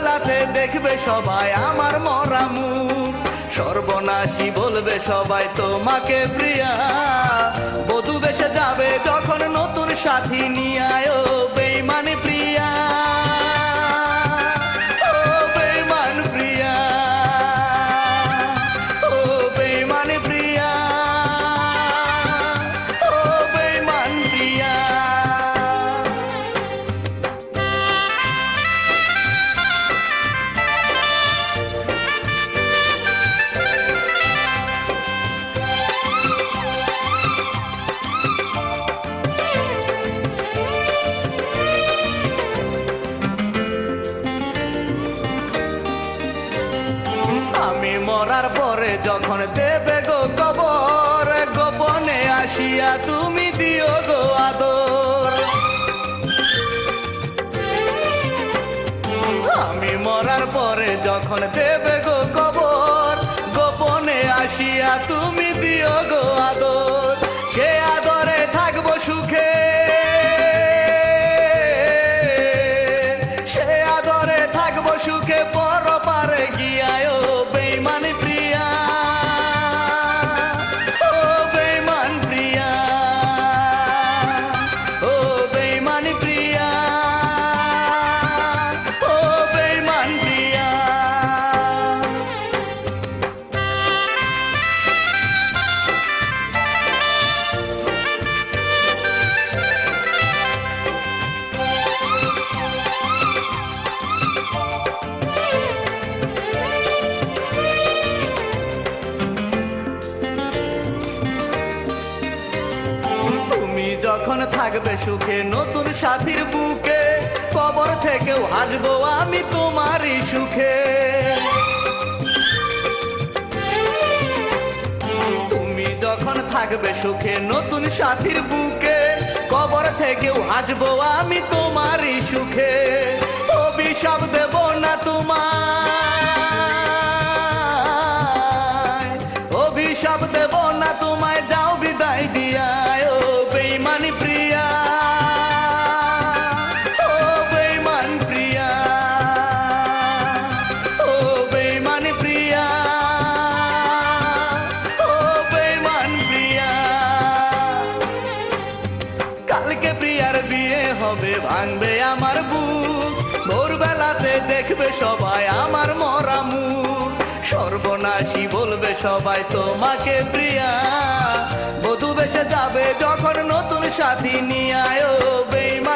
لا دیکھے سب مرام سروناشی بولے سب کے پرسے جا جتن ساتھ نہیں آئے جب گوپنے جن دی گبر گوپنے آسیا تم گواد سوکھے آدر تھک بھکھے نت ساتھ آج بھائی تمخیر تمہاری سکھے ابشپ دے بہت جاؤ بور بی سب مرام سروناشی بولے سب تما کے پریا بدھ بسے جا جتنے ساتھ نہیں آئے م